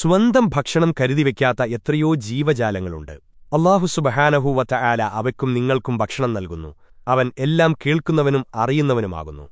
സ്വന്തം ഭക്ഷണം കരുതിവെക്കാത്ത എത്രയോ ജീവജാലങ്ങളുണ്ട്. അള്ളാഹു സുബഹാനഹൂവത്ത ആല അവയ്ക്കും നിങ്ങൾക്കും ഭക്ഷണം നൽകുന്നു. അവൻ എല്ലാം കേൾക്കുന്നവനും അറിയുന്നവനുമാകുന്നു.